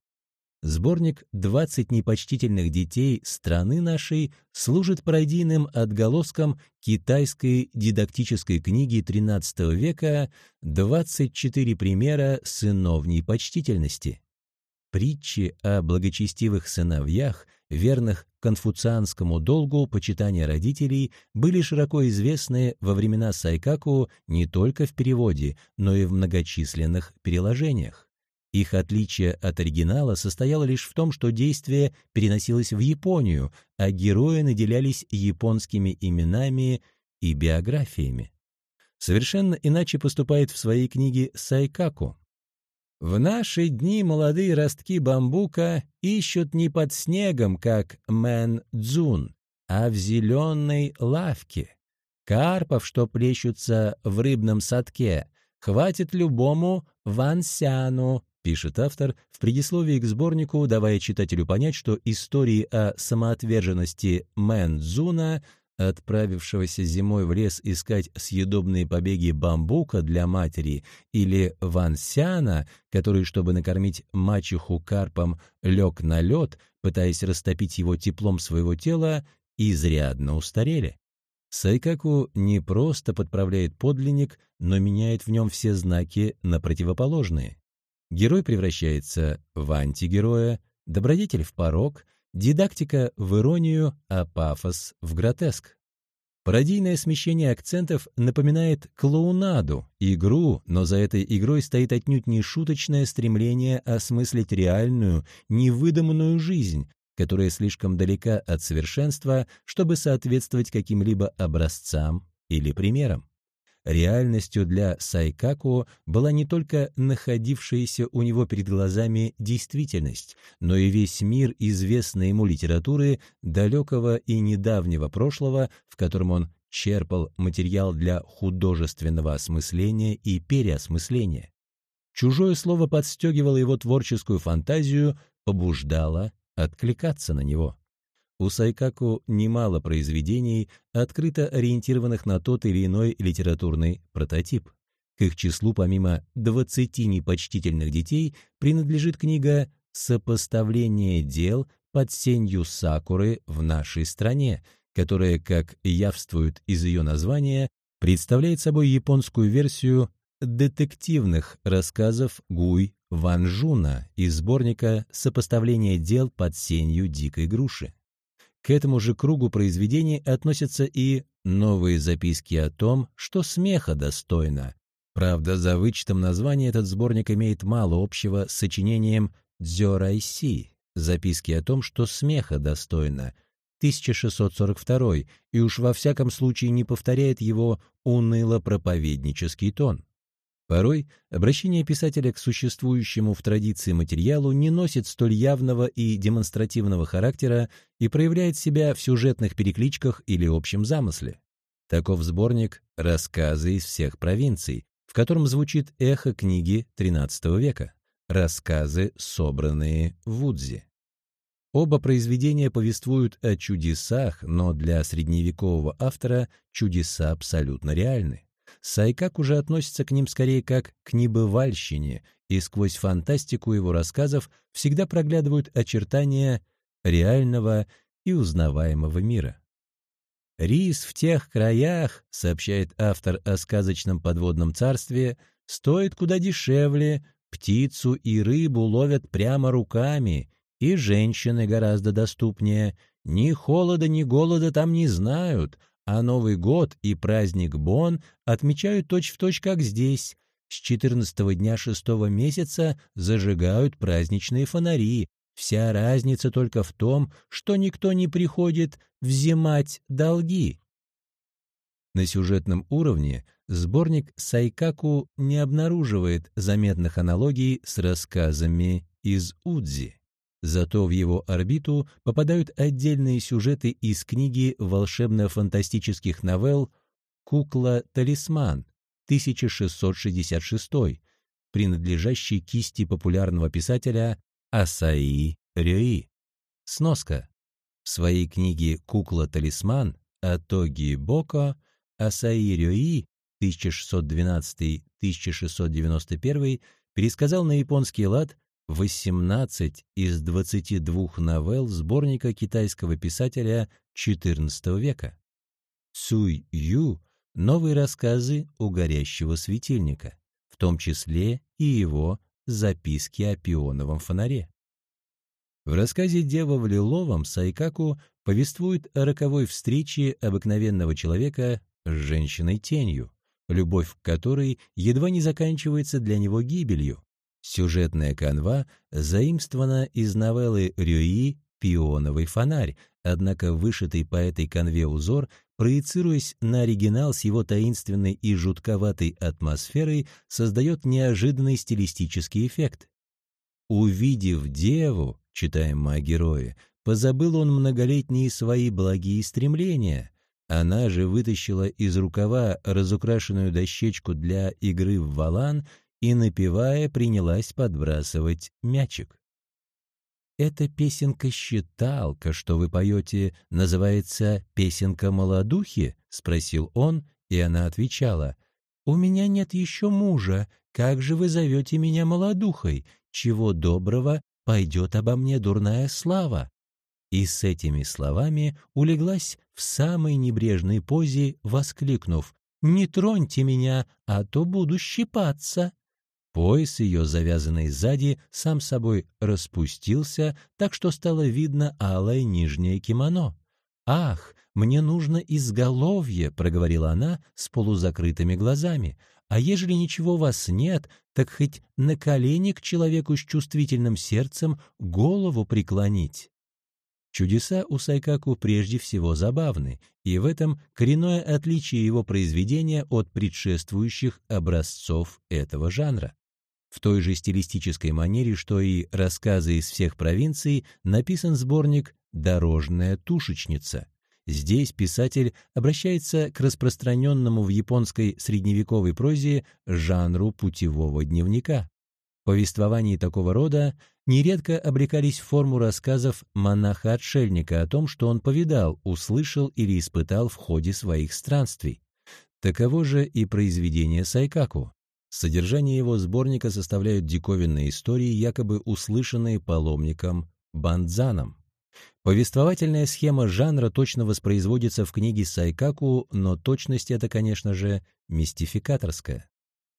A: Сборник «20 непочтительных детей страны нашей» служит пародийным отголоском китайской дидактической книги XIII века «24 примера сыновней почтительности». Притчи о благочестивых сыновьях, верных конфуцианскому долгу почитания родителей, были широко известны во времена Сайкаку не только в переводе, но и в многочисленных переложениях. Их отличие от оригинала состояло лишь в том, что действие переносилось в Японию, а герои наделялись японскими именами и биографиями. Совершенно иначе поступает в своей книге Сайкаку. В наши дни молодые ростки бамбука ищут не под снегом, как Мэн Цзун, а в зеленой лавке. Карпов, что плещутся в рыбном садке, хватит любому вансяну, пишет автор в предисловии к сборнику, давая читателю понять, что истории о самоотверженности Мэн Цзуна – отправившегося зимой в лес искать съедобные побеги бамбука для матери, или Вансяна, который, чтобы накормить мачеху карпом, лег на лед, пытаясь растопить его теплом своего тела, изрядно устарели. Сайкаку не просто подправляет подлинник, но меняет в нем все знаки на противоположные. Герой превращается в антигероя, добродетель в порог — Дидактика в иронию, а пафос в гротеск. Пародийное смещение акцентов напоминает клоунаду, игру, но за этой игрой стоит отнюдь не шуточное стремление осмыслить реальную, невыдуманную жизнь, которая слишком далека от совершенства, чтобы соответствовать каким-либо образцам или примерам. Реальностью для Сайкаку была не только находившаяся у него перед глазами действительность, но и весь мир известной ему литературы далекого и недавнего прошлого, в котором он черпал материал для художественного осмысления и переосмысления. Чужое слово подстегивало его творческую фантазию, побуждало откликаться на него. У Сайкаку немало произведений, открыто ориентированных на тот или иной литературный прототип. К их числу, помимо «20 непочтительных детей», принадлежит книга «Сопоставление дел», под сенью сакуры в нашей стране, которая, как явствует из ее названия, представляет собой японскую версию детективных рассказов Гуй Ванжуна из сборника «Сопоставление дел под сенью дикой груши». К этому же кругу произведений относятся и новые записки о том, что смеха достойно. Правда, за вычетом названия этот сборник имеет мало общего с сочинением «Дзёрайси» записки о том, что смеха достойно, 1642, и уж во всяком случае не повторяет его уныло-проповеднический тон. Порой обращение писателя к существующему в традиции материалу не носит столь явного и демонстративного характера и проявляет себя в сюжетных перекличках или общем замысле. Таков сборник «Рассказы из всех провинций», в котором звучит эхо книги XIII века «Рассказы, собранные в Удзе». Оба произведения повествуют о чудесах, но для средневекового автора чудеса абсолютно реальны. Сайкак уже относится к ним скорее как к небывальщине, и сквозь фантастику его рассказов всегда проглядывают очертания реального и узнаваемого мира. «Рис в тех краях», — сообщает автор о сказочном подводном царстве, «стоит куда дешевле, птицу и рыбу ловят прямо руками, и женщины гораздо доступнее. Ни холода, ни голода там не знают, а Новый год и праздник Бон отмечают точь-в-точь, точь, как здесь. С 14 дня шестого месяца зажигают праздничные фонари. Вся разница только в том, что никто не приходит взимать долги. На сюжетном уровне сборник Сайкаку не обнаруживает заметных аналогий с рассказами из Удзи. Зато в его орбиту попадают отдельные сюжеты из книги волшебно-фантастических новелл «Кукла-талисман» 1666, принадлежащий кисти популярного писателя Асаи Рёи. Сноска. В своей книге «Кукла-талисман» Атоги Боко Асаи Рёи 1612-1691 пересказал на японский лад 18 из 22 новелл сборника китайского писателя XIV века. Цуй Ю – новые рассказы у горящего светильника, в том числе и его записки о пионовом фонаре. В рассказе «Дева в лиловом» Сайкаку повествует о роковой встрече обыкновенного человека с женщиной-тенью, любовь к которой едва не заканчивается для него гибелью, Сюжетная канва заимствована из новеллы Рюи «Пионовый фонарь», однако вышитый по этой канве узор, проецируясь на оригинал с его таинственной и жутковатой атмосферой, создает неожиданный стилистический эффект. «Увидев деву», — читаем мы о герое, позабыл он многолетние свои благие стремления. Она же вытащила из рукава разукрашенную дощечку для игры в валан и, напевая, принялась подбрасывать мячик. «Эта песенка-считалка, что вы поете, называется «Песенка молодухи»?» — спросил он, и она отвечала. «У меня нет еще мужа. Как же вы зовете меня молодухой? Чего доброго, пойдет обо мне дурная слава». И с этими словами улеглась в самой небрежной позе, воскликнув «Не троньте меня, а то буду щипаться». Пояс ее, завязанный сзади, сам собой распустился, так что стало видно алое нижнее кимоно. «Ах, мне нужно изголовье», — проговорила она с полузакрытыми глазами. «А ежели ничего у вас нет, так хоть на колени к человеку с чувствительным сердцем голову преклонить». Чудеса у Сайкаку прежде всего забавны, и в этом коренное отличие его произведения от предшествующих образцов этого жанра. В той же стилистической манере, что и рассказы из всех провинций, написан сборник «Дорожная тушечница». Здесь писатель обращается к распространенному в японской средневековой прозе жанру путевого дневника. Повествования такого рода нередко обрекались в форму рассказов монаха-отшельника о том, что он повидал, услышал или испытал в ходе своих странствий. Таково же и произведение Сайкаку. Содержание его сборника составляют диковинные истории, якобы услышанные паломником Бандзаном. Повествовательная схема жанра точно воспроизводится в книге Сайкаку, но точность это, конечно же, мистификаторская.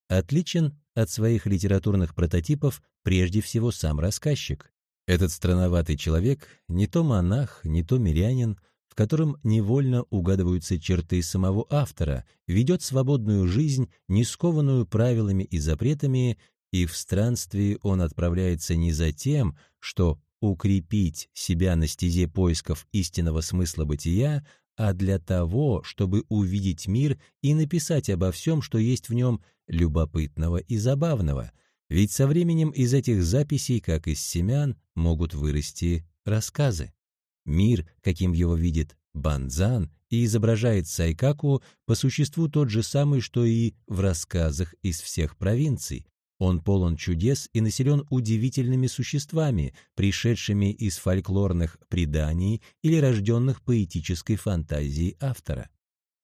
A: Отличен от своих литературных прототипов прежде всего сам рассказчик. Этот странноватый человек не то монах, не то мирянин, в котором невольно угадываются черты самого автора, ведет свободную жизнь, не скованную правилами и запретами, и в странстве он отправляется не за тем, что укрепить себя на стезе поисков истинного смысла бытия, а для того, чтобы увидеть мир и написать обо всем, что есть в нем любопытного и забавного. Ведь со временем из этих записей, как из семян, могут вырасти рассказы. Мир, каким его видит Банзан и изображает Сайкаку, по существу тот же самый, что и в рассказах из всех провинций, он полон чудес и населен удивительными существами, пришедшими из фольклорных преданий или рожденных поэтической фантазией автора.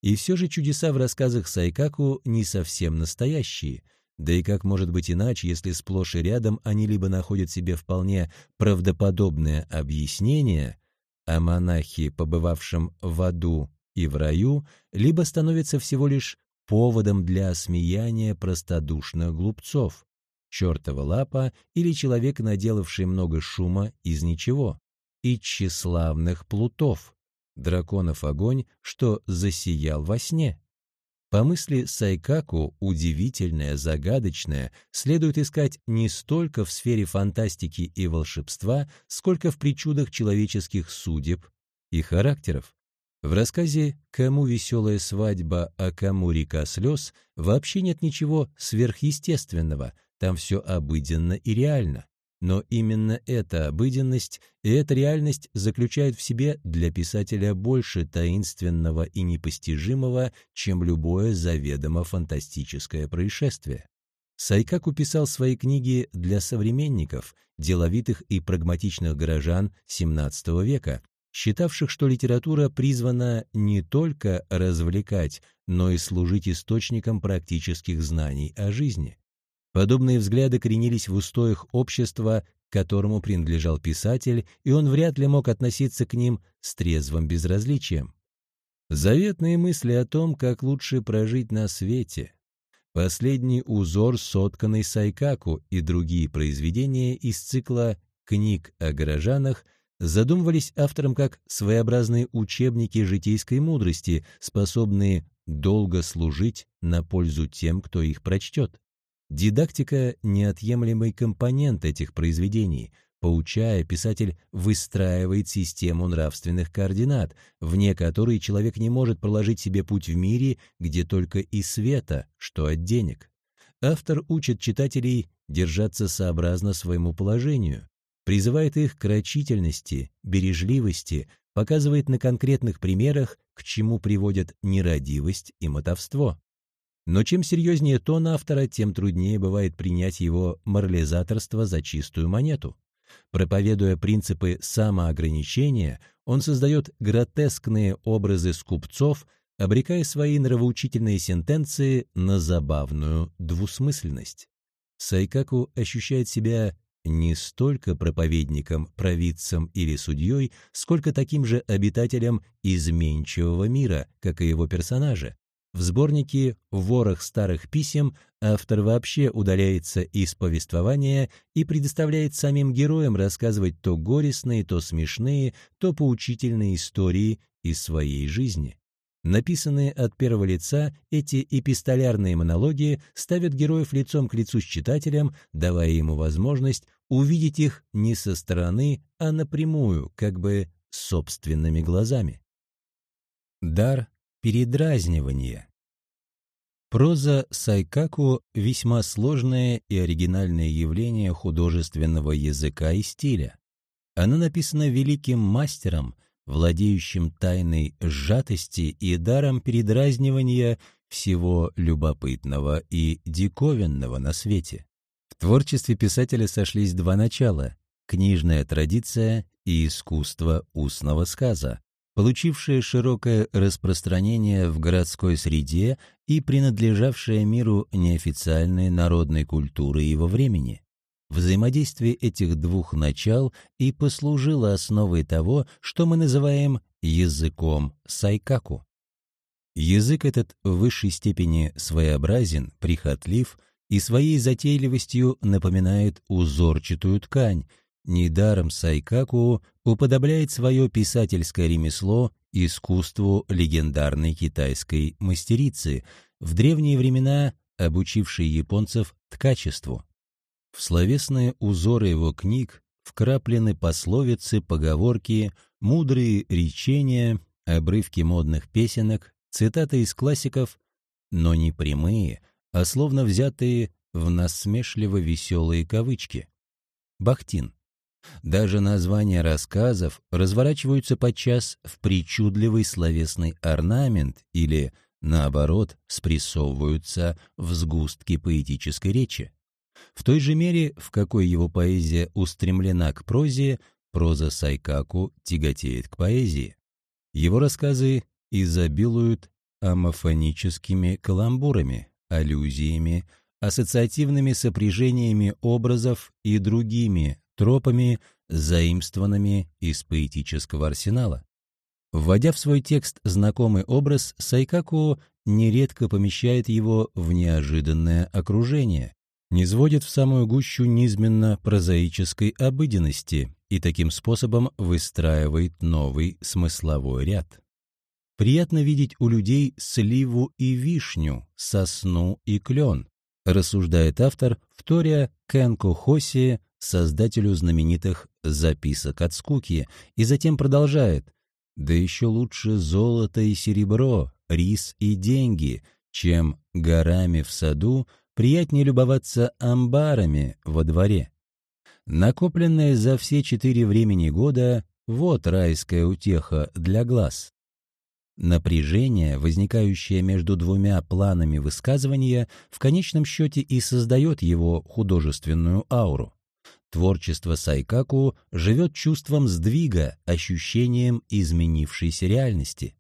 A: И все же чудеса в рассказах Сайкаку не совсем настоящие. Да и как может быть иначе, если сплошь и рядом они либо находят себе вполне правдоподобное объяснение, а монахи, побывавшим в аду и в раю, либо становятся всего лишь поводом для осмеяния простодушных глупцов чертова лапа или человек, наделавший много шума из ничего, и тщеславных плутов, драконов огонь, что засиял во сне. По мысли Сайкаку, удивительное, загадочное следует искать не столько в сфере фантастики и волшебства, сколько в причудах человеческих судеб и характеров. В рассказе «Кому веселая свадьба, а кому река слез» вообще нет ничего сверхъестественного – там все обыденно и реально. Но именно эта обыденность и эта реальность заключают в себе для писателя больше таинственного и непостижимого, чем любое заведомо фантастическое происшествие. Сайкаку писал свои книги для современников, деловитых и прагматичных горожан XVII века, считавших, что литература призвана не только развлекать, но и служить источником практических знаний о жизни. Подобные взгляды коренились в устоях общества, к которому принадлежал писатель, и он вряд ли мог относиться к ним с трезвым безразличием. Заветные мысли о том, как лучше прожить на свете. Последний узор, сотканный Сайкаку и другие произведения из цикла «Книг о горожанах» задумывались автором как своеобразные учебники житейской мудрости, способные долго служить на пользу тем, кто их прочтет. Дидактика – неотъемлемый компонент этих произведений. Поучая, писатель выстраивает систему нравственных координат, вне которой человек не может проложить себе путь в мире, где только и света, что от денег. Автор учит читателей держаться сообразно своему положению, призывает их к рачительности, бережливости, показывает на конкретных примерах, к чему приводят нерадивость и мотовство. Но чем серьезнее тон автора, тем труднее бывает принять его морализаторство за чистую монету. Проповедуя принципы самоограничения, он создает гротескные образы скупцов, обрекая свои нравоучительные сентенции на забавную двусмысленность. Сайкаку ощущает себя не столько проповедником, провидцем или судьей, сколько таким же обитателем изменчивого мира, как и его персонажи, в сборнике «Ворох старых писем» автор вообще удаляется из повествования и предоставляет самим героям рассказывать то горестные, то смешные, то поучительные истории из своей жизни. Написанные от первого лица, эти эпистолярные монологи ставят героев лицом к лицу с читателем, давая ему возможность увидеть их не со стороны, а напрямую, как бы собственными глазами. Дар Передразнивание. Проза Сайкаку – весьма сложное и оригинальное явление художественного языка и стиля. Она написана великим мастером, владеющим тайной сжатости и даром передразнивания всего любопытного и диковинного на свете. В творчестве писателя сошлись два начала – книжная традиция и искусство устного сказа, получившее широкое распространение в городской среде и принадлежавшее миру неофициальной народной культуры его времени. Взаимодействие этих двух начал и послужило основой того, что мы называем языком сайкаку. Язык этот в высшей степени своеобразен, прихотлив и своей затейливостью напоминает узорчатую ткань. Недаром сайкаку уподобляет свое писательское ремесло искусству легендарной китайской мастерицы, в древние времена обучившей японцев ткачеству. В словесные узоры его книг вкраплены пословицы, поговорки, мудрые речения, обрывки модных песенок, цитаты из классиков, но не прямые, а словно взятые в насмешливо веселые кавычки. Бахтин. Даже названия рассказов разворачиваются подчас в причудливый словесный орнамент или, наоборот, спрессовываются в сгустки поэтической речи. В той же мере, в какой его поэзия устремлена к прозе, проза Сайкаку тяготеет к поэзии. Его рассказы изобилуют амофоническими каламбурами, аллюзиями, ассоциативными сопряжениями образов и другими тропами, заимствованными из поэтического арсенала. Вводя в свой текст знакомый образ, Сайкаку нередко помещает его в неожиданное окружение, не сводит в самую гущу низменно-прозаической обыденности и таким способом выстраивает новый смысловой ряд. Приятно видеть у людей сливу и вишню, сосну и клен, рассуждает автор, вторя Кенко Хоси, создателю знаменитых «Записок от скуки», и затем продолжает «Да еще лучше золото и серебро, рис и деньги, чем горами в саду, приятнее любоваться амбарами во дворе. Накопленное за все четыре времени года — вот райская утеха для глаз. Напряжение, возникающее между двумя планами высказывания, в конечном счете и создает его художественную ауру. Творчество Сайкаку живет чувством сдвига, ощущением изменившейся реальности.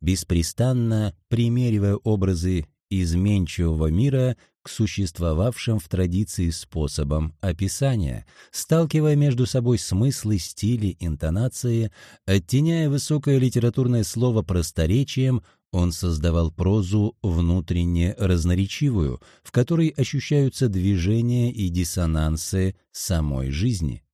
A: Беспрестанно примеривая образы изменчивого мира к существовавшим в традиции способам описания, сталкивая между собой смыслы, стили, интонации, оттеняя высокое литературное слово просторечием, он создавал прозу внутренне разноречивую, в которой ощущаются движения и диссонансы самой жизни.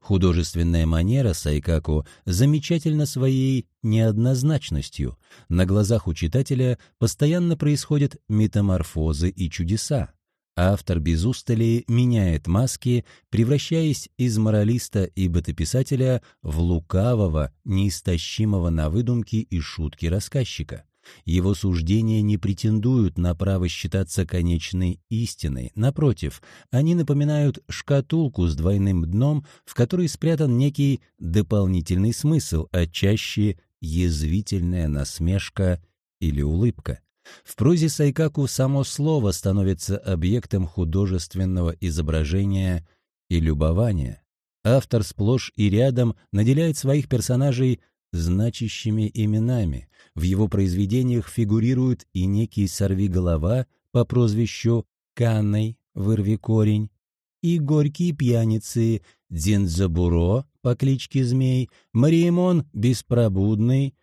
A: Художественная манера Сайкаку замечательна своей неоднозначностью. На глазах у читателя постоянно происходят метаморфозы и чудеса. Автор без устали меняет маски, превращаясь из моралиста и бытописателя в лукавого, неистощимого на выдумки и шутки рассказчика. Его суждения не претендуют на право считаться конечной истиной. Напротив, они напоминают шкатулку с двойным дном, в которой спрятан некий дополнительный смысл, а чаще язвительная насмешка или улыбка. В прозе Сайкаку само слово становится объектом художественного изображения и любования. Автор сплошь и рядом наделяет своих персонажей значащими именами. В его произведениях фигурирует и некий сорвиголова по прозвищу Канной, вырви корень, и горькие пьяницы Дзинзабуро по кличке Змей, Мариемон Беспробудный,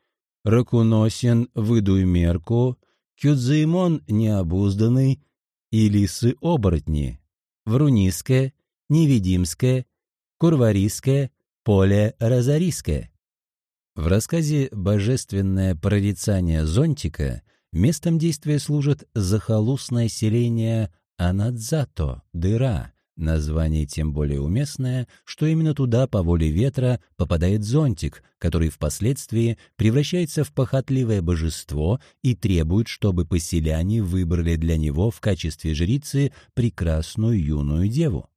A: Ракуносин Выдуй мерку, Кюдзаимон Необузданный и Лисы-оборотни, Вруниская, Невидимская, Курварийская, Поле Розарийское. В рассказе «Божественное прорицание зонтика» местом действия служит захолустное селение Анадзато, дыра, название тем более уместное, что именно туда по воле ветра попадает зонтик, который впоследствии превращается в похотливое божество и требует, чтобы поселяне выбрали для него в качестве жрицы прекрасную юную деву.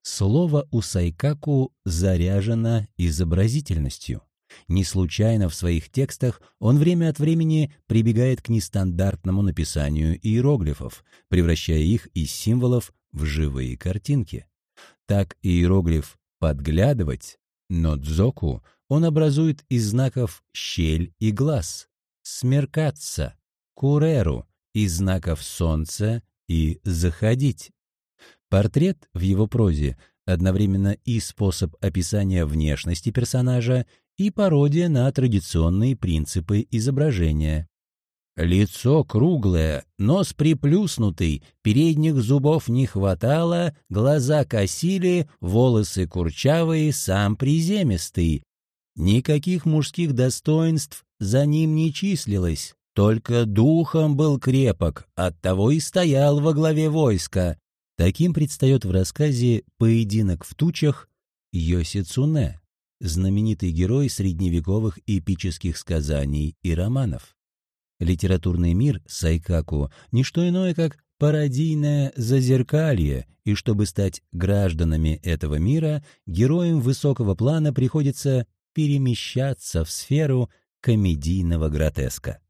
A: Слово у Сайкаку заряжено изобразительностью. Не случайно в своих текстах он время от времени прибегает к нестандартному написанию иероглифов, превращая их из символов в живые картинки. Так иероглиф «подглядывать» «нодзоку» он образует из знаков «щель» и «глаз», «смеркаться», «куреру» из знаков «солнце» и «заходить». Портрет в его прозе одновременно и способ описания внешности персонажа, и пародия на традиционные принципы изображения. Лицо круглое, нос приплюснутый, передних зубов не хватало, глаза косили, волосы курчавые, сам приземистый. Никаких мужских достоинств за ним не числилось, только духом был крепок, оттого и стоял во главе войска. Таким предстает в рассказе «Поединок в тучах» Йоси Цуне, знаменитый герой средневековых эпических сказаний и романов. Литературный мир Сайкаку – не что иное, как пародийное зазеркалье, и чтобы стать гражданами этого мира, героям высокого плана приходится перемещаться в сферу комедийного гротеска.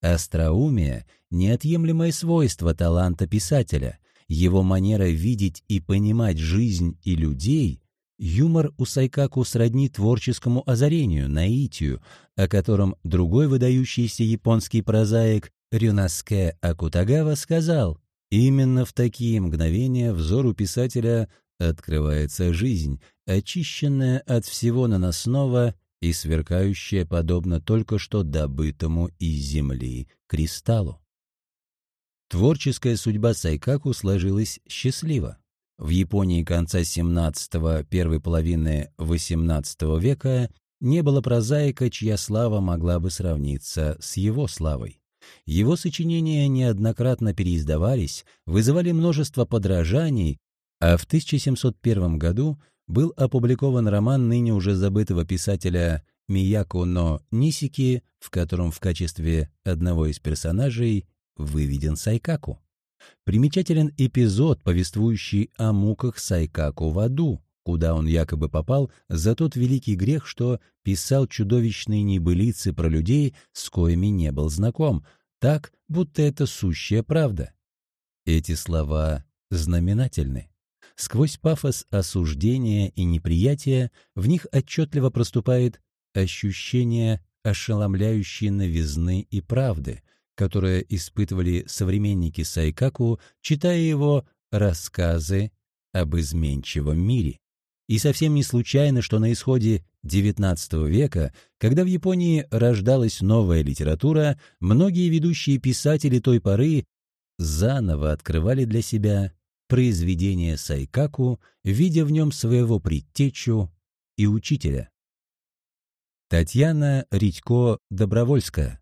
A: Остроумие – неотъемлемое свойство таланта писателя. Его манера видеть и понимать жизнь и людей Юмор у Сайкаку сродни творческому озарению, наитию, о котором другой выдающийся японский прозаик Рюнаске Акутагава сказал, «Именно в такие мгновения взору писателя открывается жизнь, очищенная от всего наносного и сверкающая подобно только что добытому из земли кристаллу». Творческая судьба Сайкаку сложилась счастливо. В Японии конца XVII – первой половины XVIII века не было прозаика, чья слава могла бы сравниться с его славой. Его сочинения неоднократно переиздавались, вызывали множество подражаний, а в 1701 году был опубликован роман ныне уже забытого писателя Мияко но Нисики, в котором в качестве одного из персонажей выведен Сайкаку. Примечателен эпизод, повествующий о муках Сайкаку в аду, куда он якобы попал за тот великий грех, что писал чудовищные небылицы про людей, с коими не был знаком, так, будто это сущая правда. Эти слова знаменательны. Сквозь пафос осуждения и неприятия в них отчетливо проступает ощущение ошеломляющей новизны и правды — которое испытывали современники Сайкаку, читая его рассказы об изменчивом мире. И совсем не случайно, что на исходе XIX века, когда в Японии рождалась новая литература, многие ведущие писатели той поры заново открывали для себя произведение Сайкаку, видя в нем своего предтечу и учителя. Татьяна Редько-Добровольская